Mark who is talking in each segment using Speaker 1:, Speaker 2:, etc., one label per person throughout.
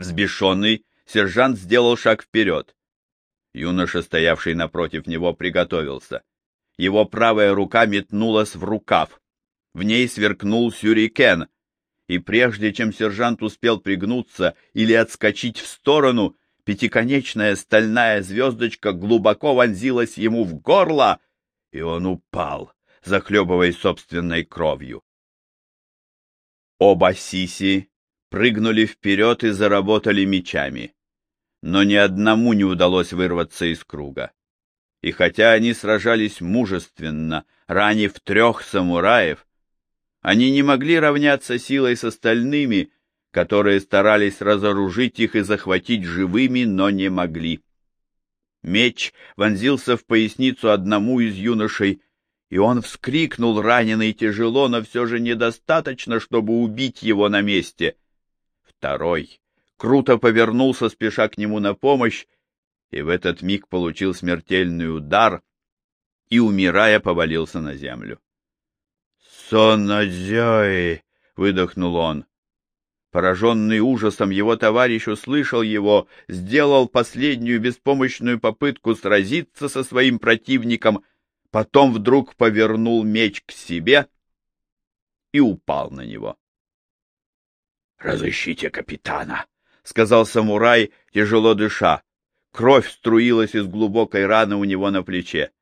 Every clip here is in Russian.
Speaker 1: Взбешенный, сержант сделал шаг вперед. Юноша, стоявший напротив него, приготовился. Его правая рука метнулась в рукав. В ней сверкнул сюрикен, и прежде чем сержант успел пригнуться или отскочить в сторону, пятиконечная стальная звездочка глубоко вонзилась ему в горло, и он упал, захлебываясь собственной кровью. Оба сиси прыгнули вперед и заработали мечами, но ни одному не удалось вырваться из круга. И хотя они сражались мужественно, ранив трех самураев, они не могли равняться силой с остальными, которые старались разоружить их и захватить живыми, но не могли. Меч вонзился в поясницу одному из юношей, и он вскрикнул, раненый тяжело, но все же недостаточно, чтобы убить его на месте. Второй круто повернулся, спеша к нему на помощь, и в этот миг получил смертельный удар и, умирая, повалился на землю. «Сонадзёй!» — выдохнул он. Пораженный ужасом его товарищ услышал его, сделал последнюю беспомощную попытку сразиться со своим противником, потом вдруг повернул меч к себе и упал на него. «Разыщите капитана!» — сказал самурай, тяжело дыша. Кровь струилась из глубокой раны у него на плече.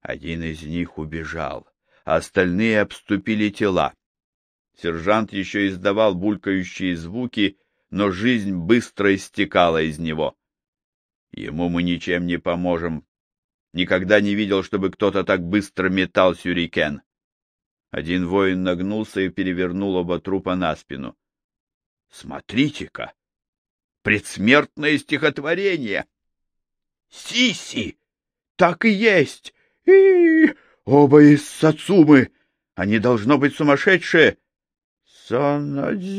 Speaker 1: Один из них убежал а остальные обступили тела. Сержант еще издавал булькающие звуки, но жизнь быстро истекала из него. Ему мы ничем не поможем. Никогда не видел, чтобы кто-то так быстро метал сюрикен. Один воин нагнулся и перевернул оба трупа на спину. — Смотрите-ка! Предсмертное стихотворение! — Сиси! Так и есть! И Оба из Сацумы! Они должно быть сумасшедшие! — Санадзёй!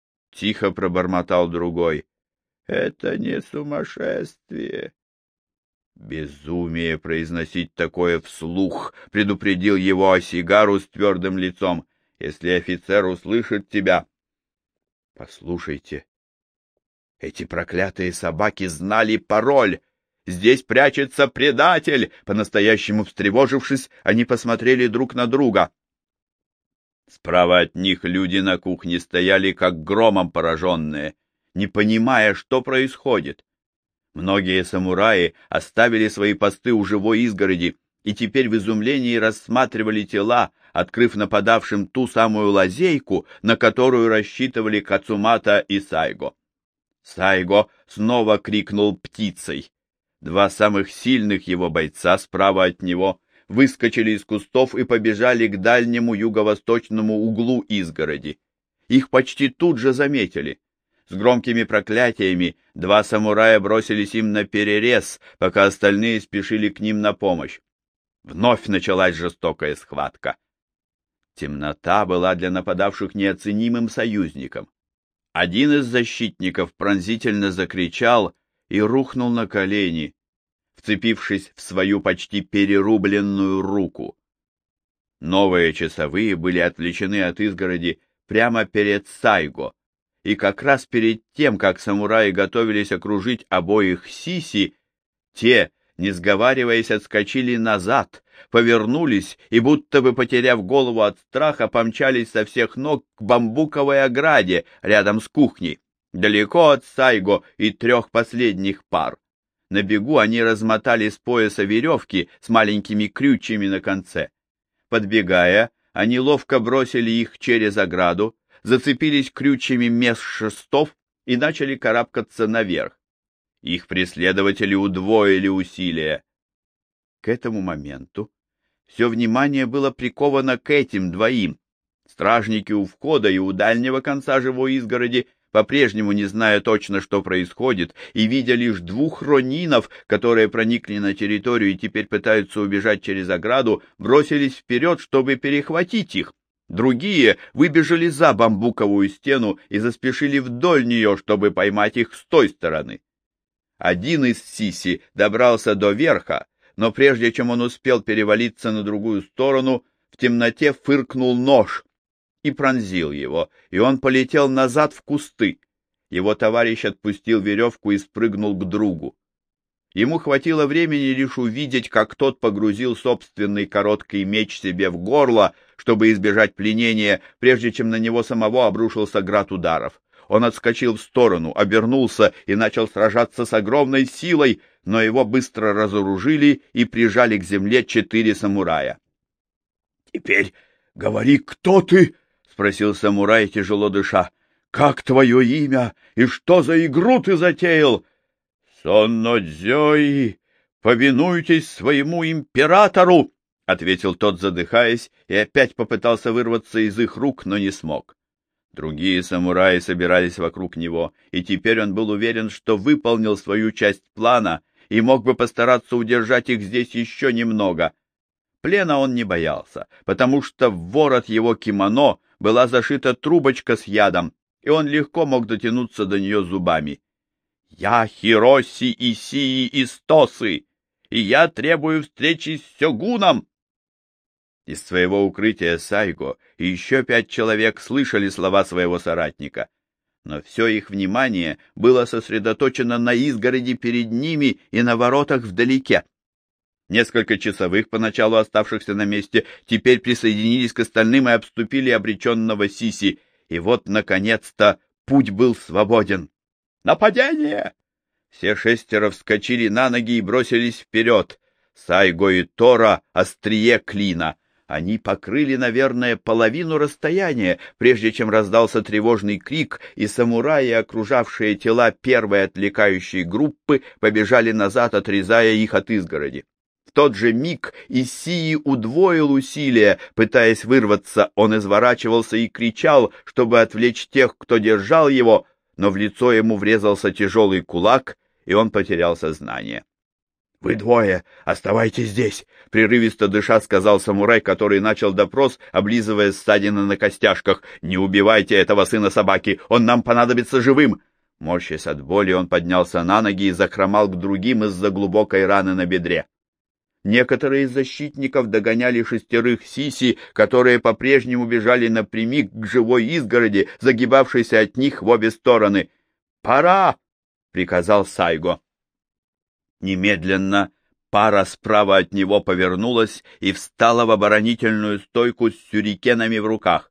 Speaker 1: — тихо пробормотал другой. — Это не сумасшествие. Безумие произносить такое вслух, предупредил его Осигару с твердым лицом. Если офицер услышит тебя... Послушайте, эти проклятые собаки знали пароль. Здесь прячется предатель!» По-настоящему встревожившись, они посмотрели друг на друга. Справа от них люди на кухне стояли, как громом пораженные, не понимая, что происходит. Многие самураи оставили свои посты у живой изгороди и теперь в изумлении рассматривали тела, открыв нападавшим ту самую лазейку, на которую рассчитывали Кацумата и Сайго. Сайго снова крикнул птицей. Два самых сильных его бойца справа от него выскочили из кустов и побежали к дальнему юго-восточному углу изгороди. Их почти тут же заметили. С громкими проклятиями два самурая бросились им на перерез, пока остальные спешили к ним на помощь. Вновь началась жестокая схватка. Темнота была для нападавших неоценимым союзником. Один из защитников пронзительно закричал — и рухнул на колени, вцепившись в свою почти перерубленную руку. Новые часовые были отвлечены от изгороди прямо перед Сайго, и как раз перед тем, как самураи готовились окружить обоих Сиси, те, не сговариваясь, отскочили назад, повернулись и, будто бы потеряв голову от страха, помчались со всех ног к бамбуковой ограде рядом с кухней далеко от Сайго и трех последних пар. На бегу они размотали с пояса веревки с маленькими крючьями на конце. Подбегая, они ловко бросили их через ограду, зацепились крючьями меж шестов и начали карабкаться наверх. Их преследователи удвоили усилия. К этому моменту все внимание было приковано к этим двоим. Стражники у входа и у дальнего конца живой изгороди по-прежнему не зная точно, что происходит, и видя лишь двух ронинов, которые проникли на территорию и теперь пытаются убежать через ограду, бросились вперед, чтобы перехватить их. Другие выбежали за бамбуковую стену и заспешили вдоль нее, чтобы поймать их с той стороны. Один из сиси добрался до верха, но прежде чем он успел перевалиться на другую сторону, в темноте фыркнул нож, и пронзил его, и он полетел назад в кусты. Его товарищ отпустил веревку и спрыгнул к другу. Ему хватило времени лишь увидеть, как тот погрузил собственный короткий меч себе в горло, чтобы избежать пленения, прежде чем на него самого обрушился град ударов. Он отскочил в сторону, обернулся и начал сражаться с огромной силой, но его быстро разоружили и прижали к земле четыре самурая. — Теперь говори, кто ты? — спросил самурай, тяжело дыша. — Как твое имя и что за игру ты затеял? — Соннодзёи, повинуйтесь своему императору! — ответил тот, задыхаясь, и опять попытался вырваться из их рук, но не смог. Другие самураи собирались вокруг него, и теперь он был уверен, что выполнил свою часть плана и мог бы постараться удержать их здесь еще немного. Плена он не боялся, потому что в ворот его кимоно была зашита трубочка с ядом, и он легко мог дотянуться до нее зубами. «Я Хироси Исии Истосы, и я требую встречи с Сёгуном!» Из своего укрытия Сайго и еще пять человек слышали слова своего соратника, но все их внимание было сосредоточено на изгороди перед ними и на воротах вдалеке. Несколько часовых, поначалу оставшихся на месте, теперь присоединились к остальным и обступили обреченного Сиси, и вот, наконец-то, путь был свободен. «Нападение!» Все шестеро вскочили на ноги и бросились вперед. Сайго и Тора — острие клина — они покрыли, наверное, половину расстояния, прежде чем раздался тревожный крик, и самураи, окружавшие тела первой отвлекающей группы, побежали назад, отрезая их от изгороди. В тот же миг Исии удвоил усилия, пытаясь вырваться, он изворачивался и кричал, чтобы отвлечь тех, кто держал его, но в лицо ему врезался тяжелый кулак, и он потерял сознание. «Вы двое, оставайтесь здесь!» — прерывисто дыша сказал самурай, который начал допрос, облизывая ссадины на костяшках. «Не убивайте этого сына собаки! Он нам понадобится живым!» Морщась от боли, он поднялся на ноги и захромал к другим из-за глубокой раны на бедре. Некоторые из защитников догоняли шестерых сиси, которые по-прежнему бежали напрямик к живой изгороди, загибавшейся от них в обе стороны. «Пора!» — приказал Сайго. Немедленно пара справа от него повернулась и встала в оборонительную стойку с сюрикенами в руках.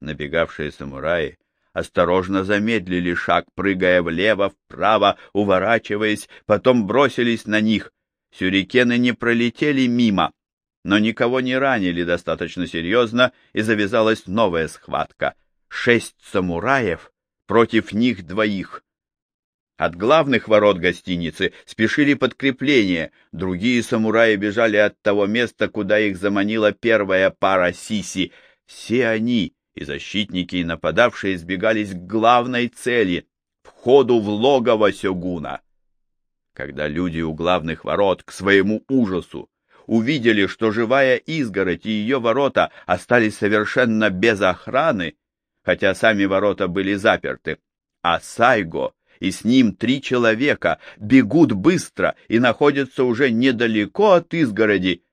Speaker 1: Набегавшие самураи осторожно замедлили шаг, прыгая влево, вправо, уворачиваясь, потом бросились на них. Сюрикены не пролетели мимо, но никого не ранили достаточно серьезно, и завязалась новая схватка. Шесть самураев против них двоих. От главных ворот гостиницы спешили подкрепления, другие самураи бежали от того места, куда их заманила первая пара сиси. Все они, и защитники, и нападавшие, сбегались к главной цели — входу в логово Сёгуна. Когда люди у главных ворот, к своему ужасу, увидели, что живая изгородь и ее ворота остались совершенно без охраны, хотя сами ворота были заперты, а Сайго — и с ним три человека бегут быстро и находятся уже недалеко от изгороди.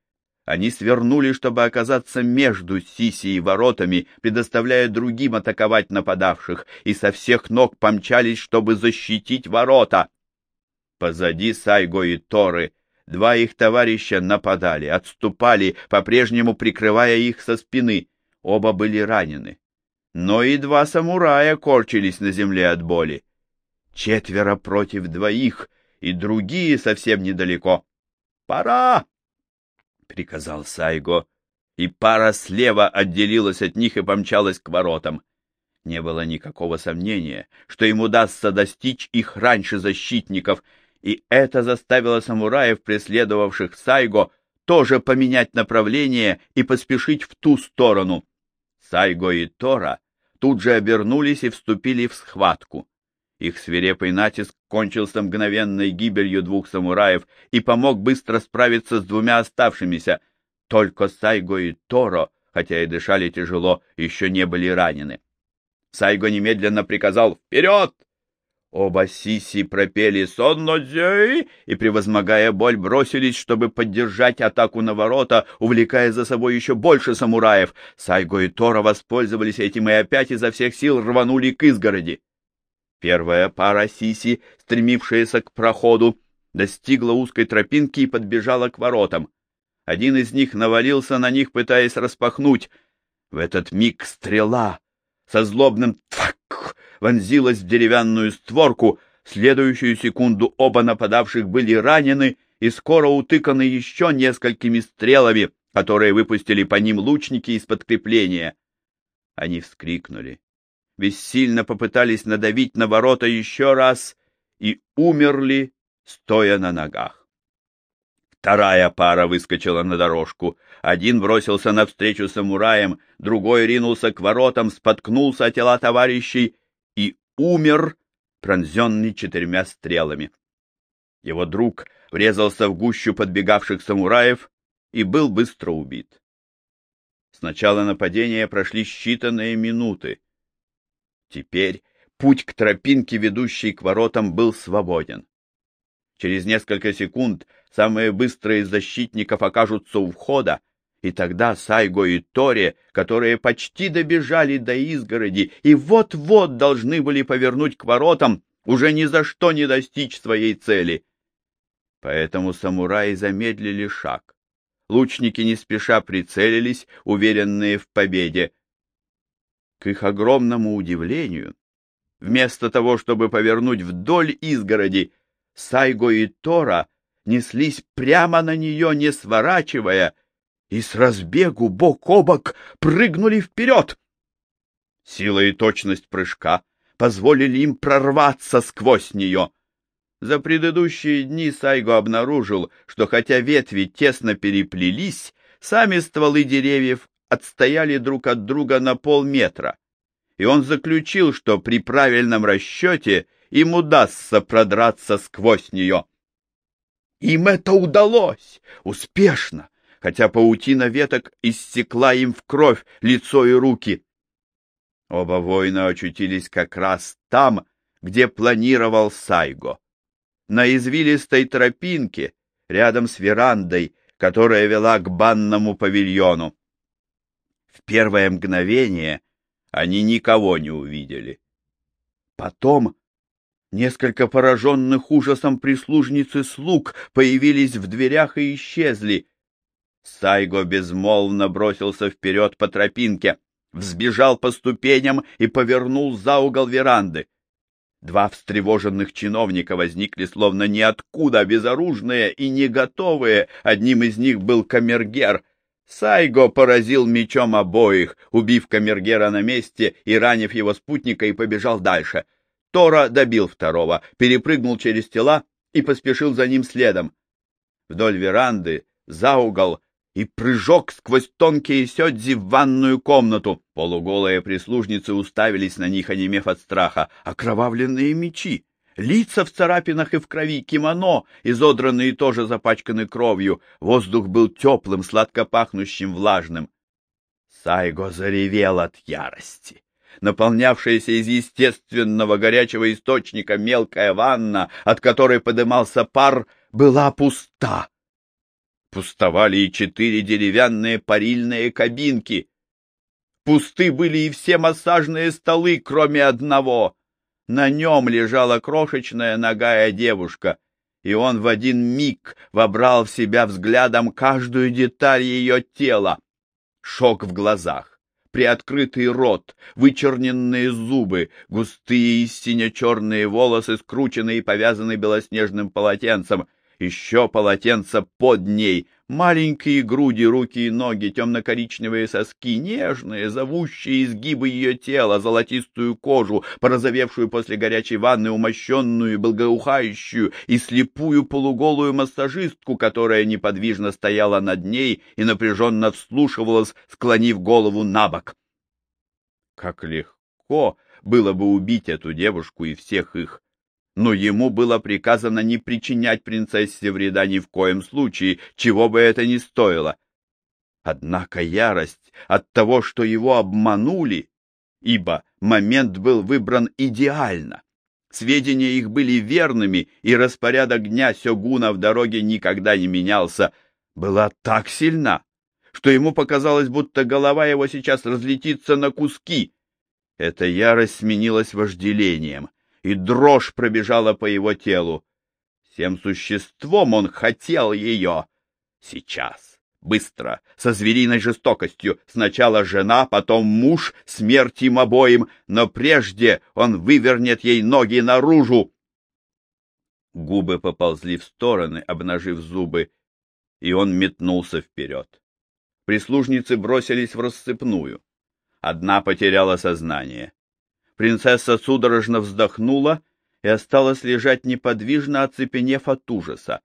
Speaker 1: Они свернули, чтобы оказаться между Сиси и воротами, предоставляя другим атаковать нападавших, и со всех ног помчались, чтобы защитить ворота. Позади Сайго и Торы два их товарища нападали, отступали, по-прежнему прикрывая их со спины. Оба были ранены. Но и два самурая корчились на земле от боли четверо против двоих, и другие совсем недалеко. «Пора!» — приказал Сайго, и пара слева отделилась от них и помчалась к воротам. Не было никакого сомнения, что им удастся достичь их раньше защитников, и это заставило самураев, преследовавших Сайго, тоже поменять направление и поспешить в ту сторону. Сайго и Тора тут же обернулись и вступили в схватку. Их свирепый натиск кончился мгновенной гибелью двух самураев и помог быстро справиться с двумя оставшимися. Только Сайго и Торо, хотя и дышали тяжело, еще не были ранены. Сайго немедленно приказал «Вперед!» Оба сиси пропели «Соннодзёй» и, превозмогая боль, бросились, чтобы поддержать атаку на ворота, увлекая за собой еще больше самураев. Сайго и Торо воспользовались этим и опять изо всех сил рванули к изгороди. Первая пара сиси, стремившаяся к проходу, достигла узкой тропинки и подбежала к воротам. Один из них навалился на них, пытаясь распахнуть. В этот миг стрела со злобным «твак» вонзилась в деревянную створку. Следующую секунду оба нападавших были ранены и скоро утыканы еще несколькими стрелами, которые выпустили по ним лучники из подкрепления. Они вскрикнули, бессильно попытались надавить на ворота еще раз и умерли, стоя на ногах. Вторая пара выскочила на дорожку. Один бросился навстречу самураям, другой ринулся к воротам, споткнулся о тела товарищей и умер, пронзенный четырьмя стрелами. Его друг врезался в гущу подбегавших самураев и был быстро убит. С начала нападения прошли считанные минуты. Теперь путь к тропинке, ведущей к воротам, был свободен. Через несколько секунд самые быстрые из защитников окажутся у входа, и тогда Сайго и Торе, которые почти добежали до изгороди и вот-вот должны были повернуть к воротам, уже ни за что не достичь своей цели. Поэтому самураи замедлили шаг. Лучники не спеша прицелились, уверенные в победе. К их огромному удивлению, вместо того, чтобы повернуть вдоль изгороди, Сайго и Тора неслись прямо на нее, не сворачивая, и с разбегу бок о бок прыгнули вперед. Сила и точность прыжка позволили им прорваться сквозь нее. За предыдущие дни Сайго обнаружил, что хотя ветви тесно переплелись, сами стволы деревьев отстояли друг от друга на полметра, и он заключил, что при правильном расчете им удастся продраться сквозь нее. Им это удалось! Успешно! Хотя паутина веток иссекла им в кровь лицо и руки. Оба воина очутились как раз там, где планировал Сайго на извилистой тропинке рядом с верандой, которая вела к банному павильону. В первое мгновение они никого не увидели. Потом несколько пораженных ужасом прислужницы слуг появились в дверях и исчезли. Сайго безмолвно бросился вперед по тропинке, взбежал по ступеням и повернул за угол веранды. Два встревоженных чиновника возникли словно ниоткуда, безоружные и не готовые. Одним из них был камергер. Сайго поразил мечом обоих, убив камергера на месте и ранив его спутника, и побежал дальше. Тора добил второго, перепрыгнул через тела и поспешил за ним следом. Вдоль веранды, за угол, и прыжок сквозь тонкие сёдзи в ванную комнату. Полуголые прислужницы уставились на них, онемев от страха. Окровавленные мечи, лица в царапинах и в крови, кимоно, изодранные тоже запачканы кровью. Воздух был теплым, сладко пахнущим, влажным. Сайго заревел от ярости. Наполнявшаяся из естественного горячего источника мелкая ванна, от которой подымался пар, была пуста. Пустовали и четыре деревянные парильные кабинки. Пусты были и все массажные столы, кроме одного. На нем лежала крошечная ногая девушка, и он в один миг вобрал в себя взглядом каждую деталь ее тела. Шок в глазах, приоткрытый рот, вычерненные зубы, густые и сине-черные волосы, скрученные и повязанные белоснежным полотенцем — еще полотенце под ней, маленькие груди, руки и ноги, темно-коричневые соски, нежные, зовущие изгибы ее тела, золотистую кожу, порозовевшую после горячей ванны, умощенную, благоухающую и слепую полуголую массажистку, которая неподвижно стояла над ней и напряженно вслушивалась, склонив голову на бок. Как легко было бы убить эту девушку и всех их, но ему было приказано не причинять принцессе вреда ни в коем случае, чего бы это ни стоило. Однако ярость от того, что его обманули, ибо момент был выбран идеально. Сведения их были верными, и распорядок дня Сёгуна в дороге никогда не менялся, была так сильна, что ему показалось, будто голова его сейчас разлетится на куски. Эта ярость сменилась вожделением — и дрожь пробежала по его телу. Всем существом он хотел ее. Сейчас, быстро, со звериной жестокостью. Сначала жена, потом муж, смерть им обоим, но прежде он вывернет ей ноги наружу. Губы поползли в стороны, обнажив зубы, и он метнулся вперед. Прислужницы бросились в рассыпную. Одна потеряла сознание. Принцесса судорожно вздохнула и осталась лежать неподвижно, оцепенев от ужаса.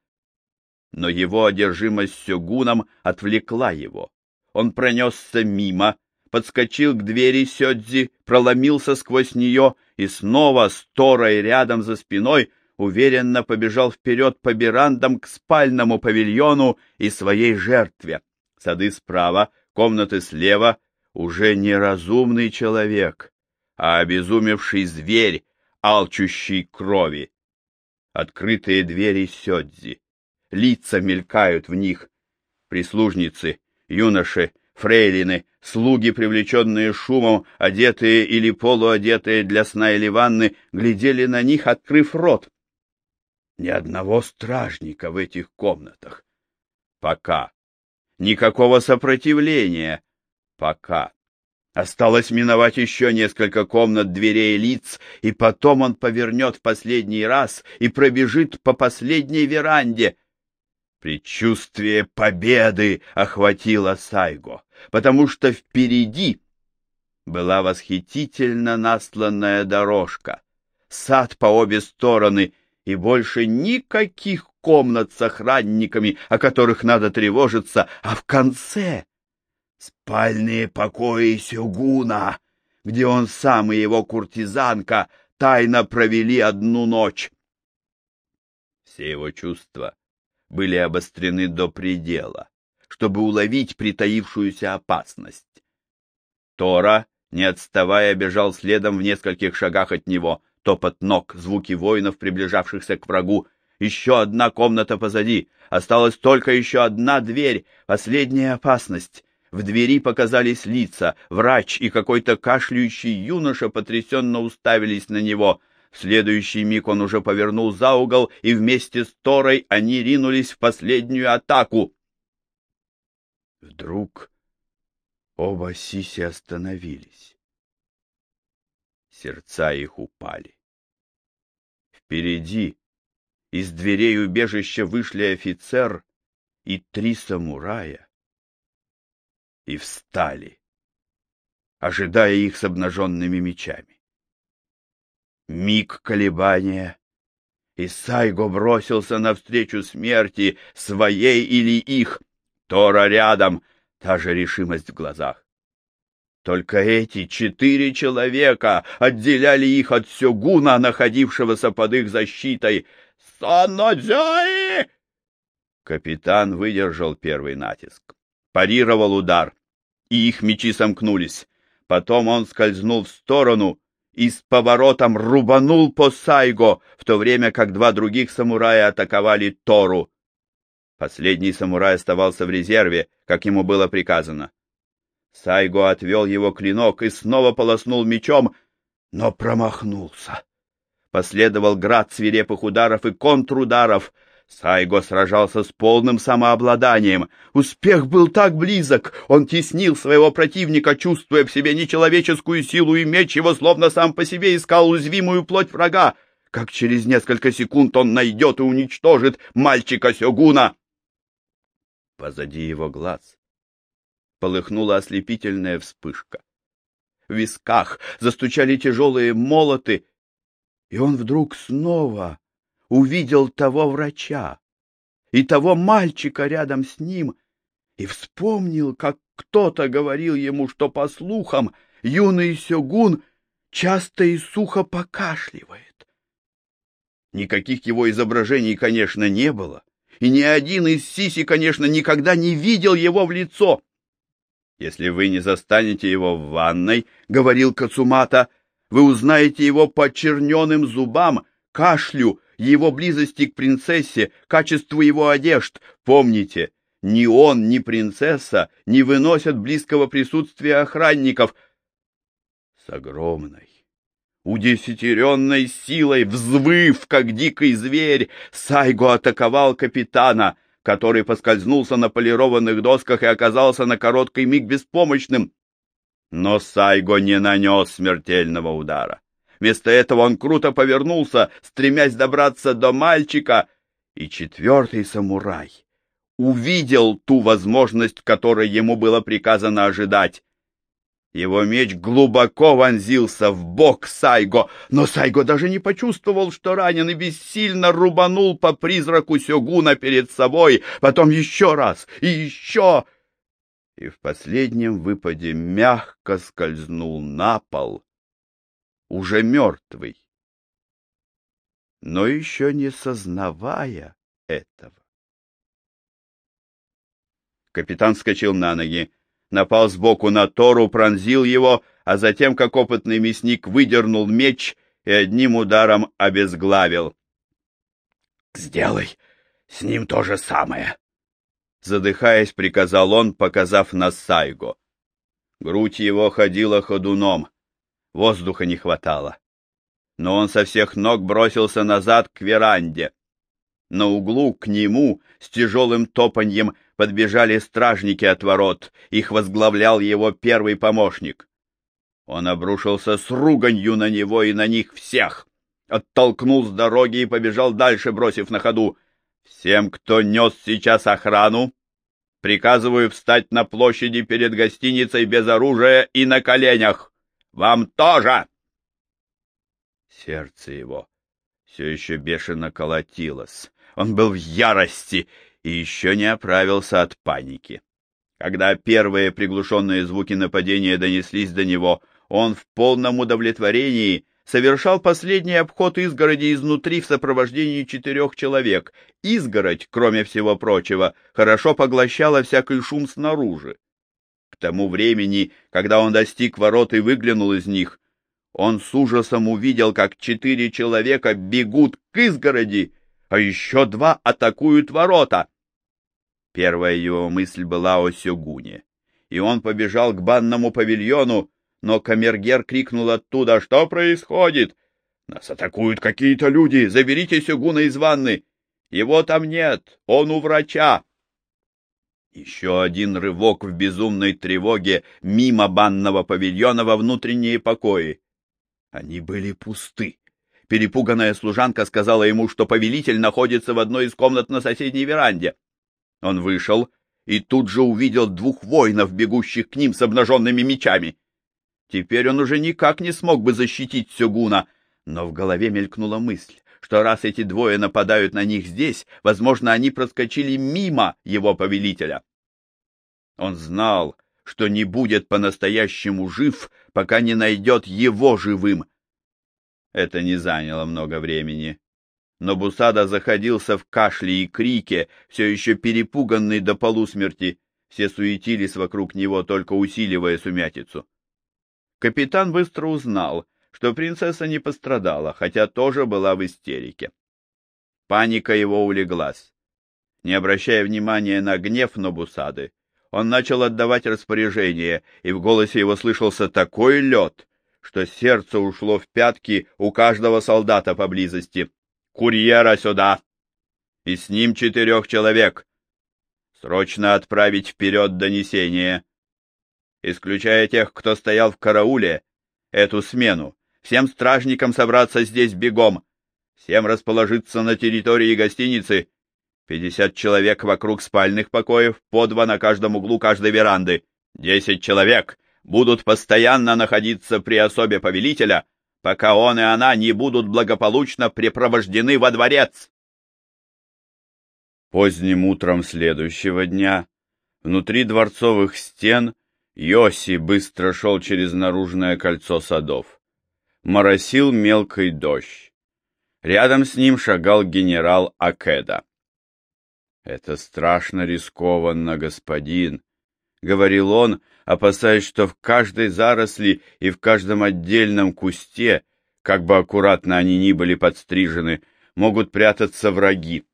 Speaker 1: Но его одержимость сёгуном отвлекла его. Он пронесся мимо, подскочил к двери Сёдзи, проломился сквозь нее и снова, с Торой рядом за спиной, уверенно побежал вперед по верандам к спальному павильону и своей жертве. Сады справа, комнаты слева, уже неразумный человек, а обезумевший зверь, алчущий крови. Открытые двери Сёдзи, лица мелькают в них, прислужницы, юноши, фрейлины, слуги, привлеченные шумом, одетые или полуодетые для сна или ванны, глядели на них, открыв рот. Ни одного стражника в этих комнатах. Пока. Никакого сопротивления. Пока. Осталось миновать еще несколько комнат, дверей, лиц, и потом он повернет в последний раз и пробежит по последней веранде. Предчувствие победы охватило Сайго, потому что впереди была восхитительно насланная дорожка, сад по обе стороны — и больше никаких комнат с охранниками, о которых надо тревожиться, а в конце спальные покои Сюгуна, где он сам и его куртизанка тайно провели одну ночь. Все его чувства были обострены до предела, чтобы уловить притаившуюся опасность. Тора, не отставая, бежал следом в нескольких шагах от него — топот ног, звуки воинов, приближавшихся к врагу. Еще одна комната позади. Осталась только еще одна дверь. Последняя опасность. В двери показались лица. Врач и какой-то кашляющий юноша потрясенно уставились на него. В следующий миг он уже повернул за угол, и вместе с Торой они ринулись в последнюю атаку. Вдруг оба Сиси остановились сердца их упали. Впереди из дверей убежища вышли офицер и три самурая и встали, ожидая их с обнаженными мечами. Миг колебания, и Сайго бросился навстречу смерти, своей или их, Тора рядом, та же решимость в глазах. Только эти четыре человека отделяли их от сёгуна, находившегося под их защитой. «Саннодзяи!» Капитан выдержал первый натиск, парировал удар, и их мечи сомкнулись. Потом он скользнул в сторону и с поворотом рубанул по Сайго, в то время как два других самурая атаковали Тору. Последний самурай оставался в резерве, как ему было приказано. Сайго отвел его клинок и снова полоснул мечом, но промахнулся. Последовал град свирепых ударов и контрударов. Сайго сражался с полным самообладанием. Успех был так близок. Он теснил своего противника, чувствуя в себе нечеловеческую силу, и меч его словно сам по себе искал уязвимую плоть врага. Как через несколько секунд он найдет и уничтожит мальчика Сёгуна. Позади его глаз полыхнула ослепительная вспышка. В висках застучали тяжелые молоты, и он вдруг снова увидел того врача и того мальчика рядом с ним, и вспомнил, как кто-то говорил ему, что, по слухам, юный сёгун часто и сухо покашливает. Никаких его изображений, конечно, не было, и ни один из сиси, конечно, никогда не видел его в лицо. Если вы не застанете его в ванной, — говорил Кацумата, — вы узнаете его по черненым зубам, кашлю, его близости к принцессе, качеству его одежд. Помните, ни он, ни принцесса не выносят близкого присутствия охранников. С огромной, Удесятеренной силой, взвыв, как дикий зверь, Сайго атаковал капитана, который поскользнулся на полированных досках и оказался на короткий миг беспомощным. Но Сайго не нанес смертельного удара. Вместо этого он круто повернулся, стремясь добраться до мальчика, и четвертый самурай увидел ту возможность, которой ему было приказано ожидать. Его меч глубоко вонзился в бок Сайго, но Сайго даже не почувствовал, что ранен, и бессильно рубанул по призраку Сёгуна перед собой, потом еще раз и еще, и в последнем выпаде мягко скользнул на пол, уже мертвый, но еще не сознавая этого. Капитан вскочил на ноги напал сбоку на Тору, пронзил его, а затем, как опытный мясник, выдернул меч и одним ударом обезглавил. — Сделай с ним то же самое! — задыхаясь, приказал он, показав на Сайго. Грудь его ходила ходуном, воздуха не хватало. Но он со всех ног бросился назад к веранде. На углу к нему с тяжелым топаньем подбежали стражники от ворот, их возглавлял его первый помощник. Он обрушился с руганью на него и на них всех, оттолкнул с дороги и побежал дальше, бросив на ходу. Всем, кто нес сейчас охрану, приказываю встать на площади перед гостиницей без оружия и на коленях. Вам тоже! Сердце его все еще бешено колотилось. Он был в ярости и еще не оправился от паники. Когда первые приглушенные звуки нападения донеслись до него, он в полном удовлетворении совершал последний обход изгороди изнутри в сопровождении четырех человек. Изгородь, кроме всего прочего, хорошо поглощала всякий шум снаружи. К тому времени, когда он достиг ворот и выглянул из них, он с ужасом увидел, как четыре человека бегут к изгороди, а еще два атакуют ворота. Первая его мысль была о Сёгуне, и он побежал к банному павильону, но камергер крикнул оттуда, что происходит? Нас атакуют какие-то люди, заберите Сёгуна из ванны. Его там нет, он у врача. Еще один рывок в безумной тревоге мимо банного павильона во внутренние покои. Они были пусты. Перепуганная служанка сказала ему, что повелитель находится в одной из комнат на соседней веранде. Он вышел и тут же увидел двух воинов, бегущих к ним с обнаженными мечами. Теперь он уже никак не смог бы защитить Сёгуна, но в голове мелькнула мысль, что раз эти двое нападают на них здесь, возможно, они проскочили мимо его повелителя. Он знал, что не будет по-настоящему жив, пока не найдет его живым. Это не заняло много времени но Бусада заходился в кашле и крике, все еще перепуганный до полусмерти. Все суетились вокруг него, только усиливая сумятицу. Капитан быстро узнал, что принцесса не пострадала, хотя тоже была в истерике. Паника его улеглась. Не обращая внимания на гнев Нобусады, он начал отдавать распоряжения, и в голосе его слышался такой лед, что сердце ушло в пятки у каждого солдата поблизости курьера сюда! И с ним четырех человек. Срочно отправить вперед донесение. Исключая тех, кто стоял в карауле, эту смену. Всем стражникам собраться здесь бегом. Всем расположиться на территории гостиницы. Пятьдесят человек вокруг спальных покоев, по два на каждом углу каждой веранды. Десять человек будут постоянно находиться при особе повелителя, пока он и она не будут благополучно препровождены во дворец. Поздним утром следующего дня внутри дворцовых стен Йоси быстро шел через наружное кольцо садов. Моросил мелкий дождь. Рядом с ним шагал генерал Акеда. «Это страшно рискованно, господин», — говорил он, опасаясь, что в каждой заросли и в каждом отдельном кусте, как бы аккуратно они ни были подстрижены, могут прятаться враги.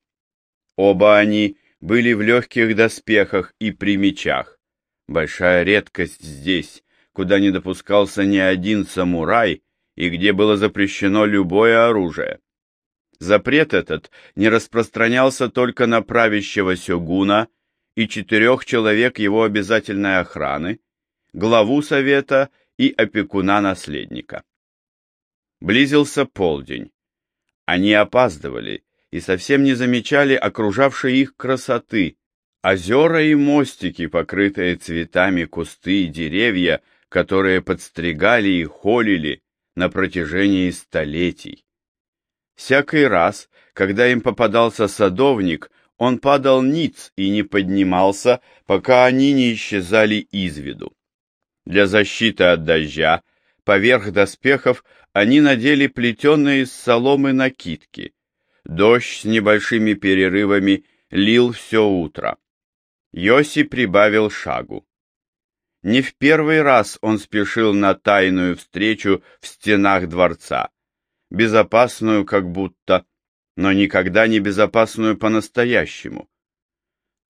Speaker 1: Оба они были в легких доспехах и при мечах. Большая редкость здесь, куда не допускался ни один самурай, и где было запрещено любое оружие. Запрет этот не распространялся только на правящего сёгуна и четырех человек его обязательной охраны, главу совета и опекуна-наследника. Близился полдень. Они опаздывали и совсем не замечали окружавшей их красоты, озера и мостики, покрытые цветами кусты и деревья, которые подстригали и холили на протяжении столетий. Всякий раз, когда им попадался садовник, он падал ниц и не поднимался, пока они не исчезали из виду. Для защиты от дождя поверх доспехов они надели плетеные из соломы накидки. Дождь с небольшими перерывами лил все утро. Йоси прибавил шагу. Не в первый раз он спешил на тайную встречу в стенах дворца безопасную как будто, но никогда не безопасную по-настоящему.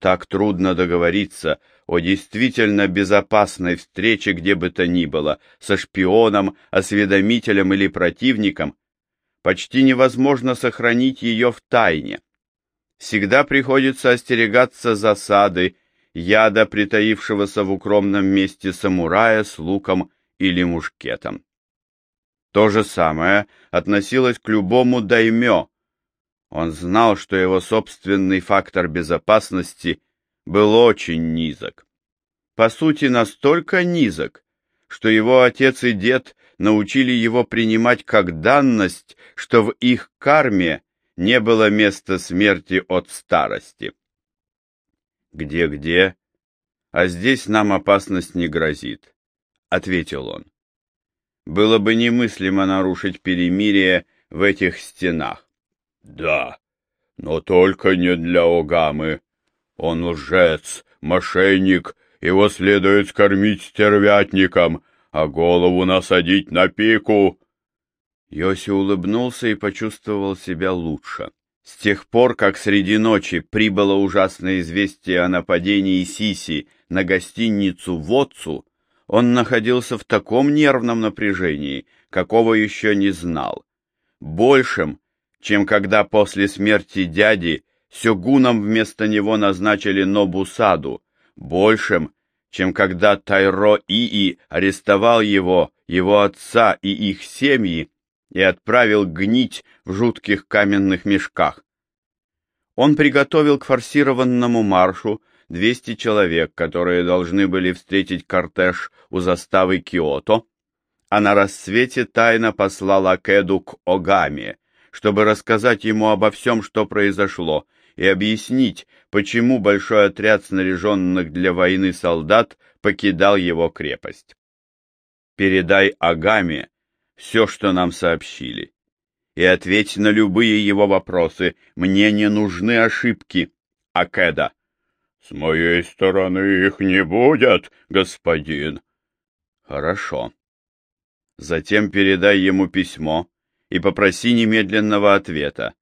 Speaker 1: Так трудно договориться о действительно безопасной встрече где бы то ни было, со шпионом, осведомителем или противником, почти невозможно сохранить ее в тайне. Всегда приходится остерегаться засады, яда, притаившегося в укромном месте самурая с луком или мушкетом. То же самое относилось к любому даймё. Он знал, что его собственный фактор безопасности был очень низок. По сути, настолько низок, что его отец и дед научили его принимать как данность, что в их карме не было места смерти от старости. «Где-где? А здесь нам опасность не грозит», — ответил он было бы немыслимо нарушить перемирие в этих стенах. Да, но только не для Огамы. Он лжец, мошенник, его следует скормить стервятником, а голову насадить на пику. Йоси улыбнулся и почувствовал себя лучше. С тех пор, как среди ночи прибыло ужасное известие о нападении Сиси на гостиницу Вотцу, он находился в таком нервном напряжении, какого еще не знал. Большим, чем когда после смерти дяди сёгуном вместо него назначили Нобусаду, большим, чем когда Тайро Ии арестовал его, его отца и их семьи и отправил гнить в жутких каменных мешках. Он приготовил к форсированному маршу 200 человек, которые должны были встретить кортеж у заставы Киото, а на рассвете тайно послала Кеду к Огаме, чтобы рассказать ему обо всем, что произошло, и объяснить, почему большой отряд снаряженных для войны солдат покидал его крепость. «Передай Агаме все, что нам сообщили, и ответь на любые его вопросы. Мне не нужны ошибки, Акеда. С моей стороны их не будет, господин. Хорошо. Затем передай ему письмо и попроси немедленного ответа.